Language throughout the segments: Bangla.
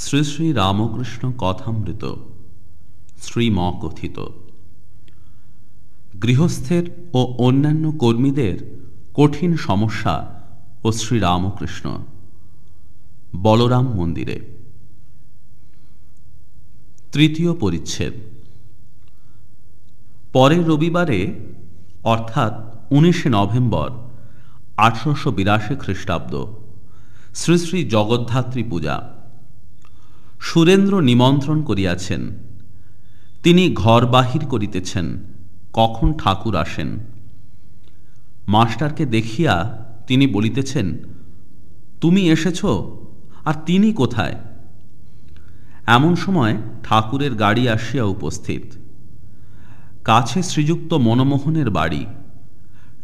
শ্রী শ্রী রামকৃষ্ণ কথামৃত শ্রীম কথিত গৃহস্থের ও অন্যান্য কর্মীদের কঠিন সমস্যা ও শ্রীরামকৃষ্ণ বলরাম মন্দিরে। তৃতীয় পরিচ্ছেদ। পরের রবিবারে, অর্থাৎ উনিশে নভেম্বর, আঠারোশো বিরাশি খ্রিস্টাব্দ, শ্রী শ্রী জগদ্ধাত্রী পূজা। সুরেন্দ্র নিমন্ত্রণ করিয়াছেন। তিনি ঘর বাহির করিতেছেন, কখন ঠাকুর আসেন। মাস্টারকে দেখিয়া তিনি বলিতেছেন, তুমি এসেছ, আর তিনি কোথায়? এমন সময় ঠাকুরের গাড়ি আসিয়া উপস্থিত। কাছে শ্রীযুক্ত মনমোহনের বাড়ি।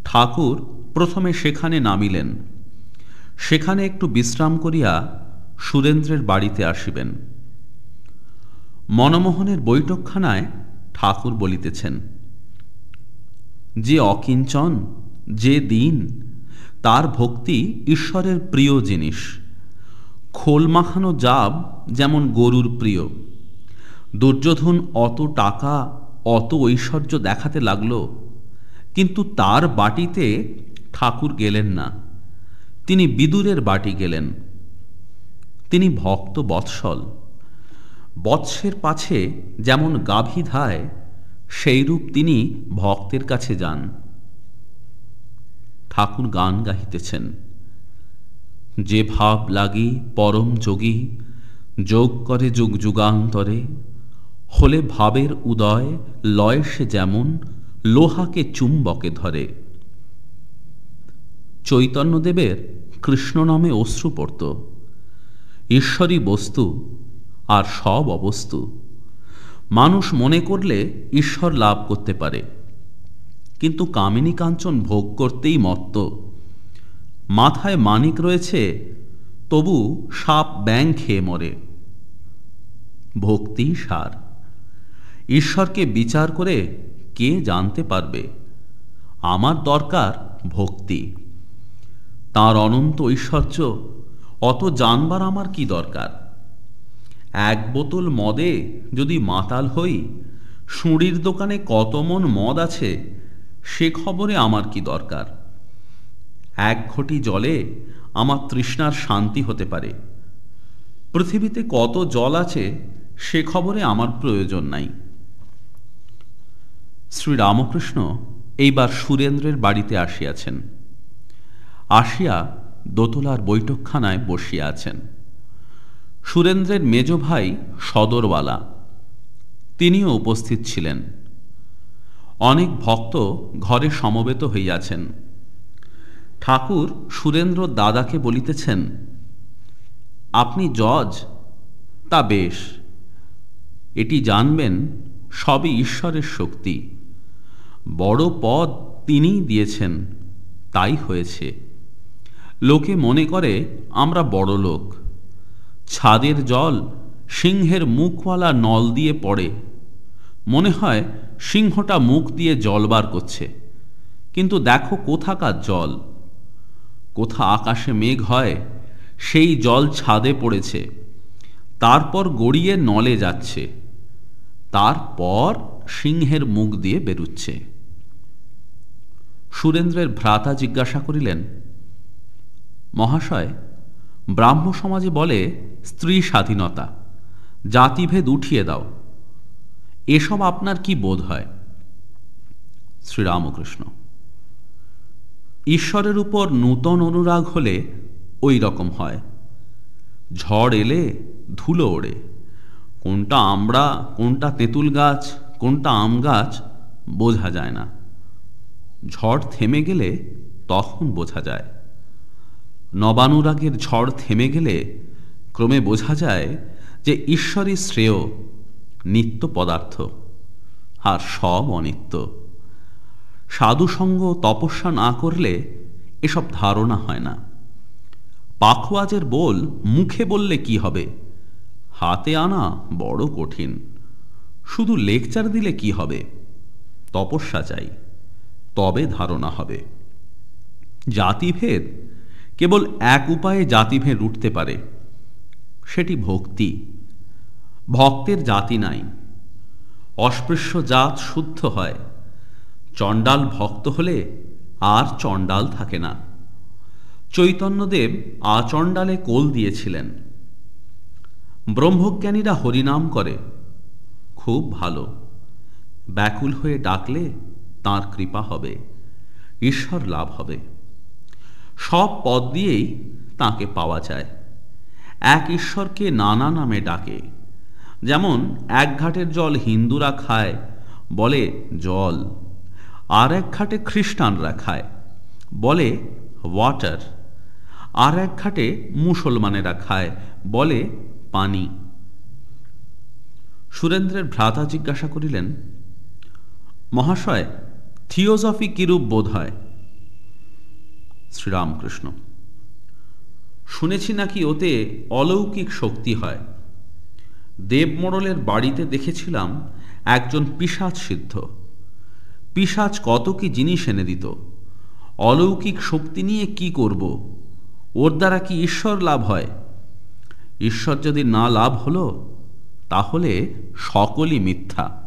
ঠাকুর প্রথমে সেখানে নামিলেন। সেখানে একটু বিশ্রাম করিয়া সুরেন্দ্রের বাড়িতে আসিবেন। মনমোহনের বৈঠকখানায় ঠাকুর বলিতেছেন, যে অকিঞ্চন, যে দিন, তার ভক্তি ঈশ্বরের প্রিয় জিনিস। খোল মাখানো জাব যেমন গরুর প্রিয়। দুর্যোধন অত টাকা, অত ঐশ্বর্য দেখাতে লাগল, কিন্তু তার বাটিতে ঠাকুর গেলেন না। তিনি বিদুরের বাটি গেলেন। তিনি ভক্ত বৎসল। বৎসের পাছে যেমন গাভী ধায়, সেইরূপ তিনি ভক্তের কাছে যান। ঠাকুর গান গাহিতেছেন। যে ভাব লাগি পরম যোগী, যোগ করে যুগ যুগান্তরে, হলে ভাবের উদয় লয় সে যেমন, লোহাকে চুম্বকে ধরে। চৈতন্যদেবের কৃষ্ণ নামে অশ্রু পড়ত। ঈশ্বরী বস্তু আর সব অবস্তু। মানুষ মনে করলে ঈশ্বর লাভ করতে পারে। কিন্তু কামিনী কাঞ্চন ভোগ করতেই মত্ত। মাথায় মানিক রয়েছে, তবু সাপ ব্যাং খেয়ে মরে। ভক্তি সার। ঈশ্বরকে বিচার করে কে জানতে পারবে? আমার দরকার ভক্তি। তার অনন্ত ঐশ্বর্য অত জানবার আমার কি দরকার? এক বোতল মদে যদি মাতাল হই, সুঁড়ির দোকানে কত মন মদ আছে, সে খবরে আমার কি দরকার? এক ঘটি জলে আমার তৃষ্ণার শান্তি হতে পারে। পৃথিবীতে কত জল আছে, সে খবরে আমার প্রয়োজন নাই। শ্রীরামকৃষ্ণ এইবার সুরেন্দ্রের বাড়িতে আসিয়াছেন। আসিয়া দোতলার বৈঠকখানায় বসিয়া আছেন। সুরেন্দ্রের মেজ ভাই সদরওয়ালা। তিনিও উপস্থিত ছিলেন। অনেক ভক্ত ঘরে সমবেত হইয়াছেন। ঠাকুর সুরেন্দ্র দাদাকে বলিতেছেন, আপনি জজ? তা বেশ। এটি জানবেন, সবই ঈশ্বরের শক্তি। বড় পদ তিনিই দিয়েছেন, তাই হয়েছে। লোকে মনে করে আমরা বড় লোক। ছাদের জল সিংহের মুখওয়ালা নল দিয়ে পড়ে। মনে হয় সিংহটা মুখ দিয়ে জল বার করছে। কিন্তু দেখো কোথাকার জল। কোথা আকাশে মেঘ হয়, সেই জল ছাদে পড়েছে। তারপর গড়িয়ে নলে যাচ্ছে। তারপর সিংহের মুখ দিয়ে বেরুচ্ছে। সুরেন্দ্রের ভ্রাতা জিজ্ঞাসা করিলেন মহাশয় ব্রাহ্ম সমাজে বলে স্ত্রী স্বাধীনতা, জাতিভেদ উঠিয়ে দাও। এসব আপনার কি বোধ হয়? শ্রীরামকৃষ্ণ। ঈশ্বরের উপর নূতন অনুরাগ হলে ওই রকম হয়। ঝড় এলে ধুলো ওড়ে। কোনটা আমড়া কোনটা তেঁতুল গাছ, কোনটা আম গাছ, বোঝা যায় না। ঝড় থেমে গেলে তখন বোঝা যায়। নবানুরাগের ঝড় থেমে গেলে ক্রমে বোঝা যায় যে ঈশ্বরই শ্রেয়, নিত্য পদার্থ, আর সব অনিত্য। সাধুসঙ্গ তপস্যা না করলে এসব ধারণা হয় না। পাখোয়াজের বল মুখে বললে কি হবে? হাতে আনা বড় কঠিন। শুধু লেকচার দিলে কি হবে? তপস্যা চাই। তবে ধারণা হবে। জাতিভেদ কেবল এক উপায়ে জাতিভেদ উঠতে পারে, সেটি ভক্তি। ভক্তের জাতি নাই। অস্পৃশ্য জাত শুদ্ধ হয়। চণ্ডাল ভক্ত হলে আর চণ্ডাল থাকে না। চৈতন্যদেব আচণ্ডালে কোল দিয়েছিলেন। ব্রহ্মজ্ঞানীরা হরিনাম করে, খুব ভালো। ব্যাকুল হয়ে ডাকলে তার কৃপা হবে, ঈশ্বর লাভ হবে। সব পদ দিয়েই তাকে পাওয়া যায়। এক ঈশ্বরকে নানা নামে ডাকে। যেমন এক ঘাটের জল হিন্দুরা খায়, বলে জল। আর এক ঘাটে খ্রিস্টানরা খায়, বলে ওয়াটার। আর এক ঘাটে মুসলমানেরা খায়, বলে পানি। সুরেন্দ্রের ভ্রাতা জিজ্ঞাসা করিলেন, মহাশয় থিওজফি কিরূপ বোধ হয়? শ্রীরামকৃষ্ণ। শুনেছি নাকি ওতে অলৌকিক শক্তি হয়। দেবমোড়লের বাড়িতে দেখেছিলাম একজন পিসাচ সিদ্ধ। পিসাচ কত কি জিনিস এনে দিত। অলৌকিক শক্তি নিয়ে কি করব? ওর দ্বারা কি ঈশ্বর লাভ হয়? ঈশ্বর যদি না লাভ হলো, তাহলে সকলই মিথ্যা।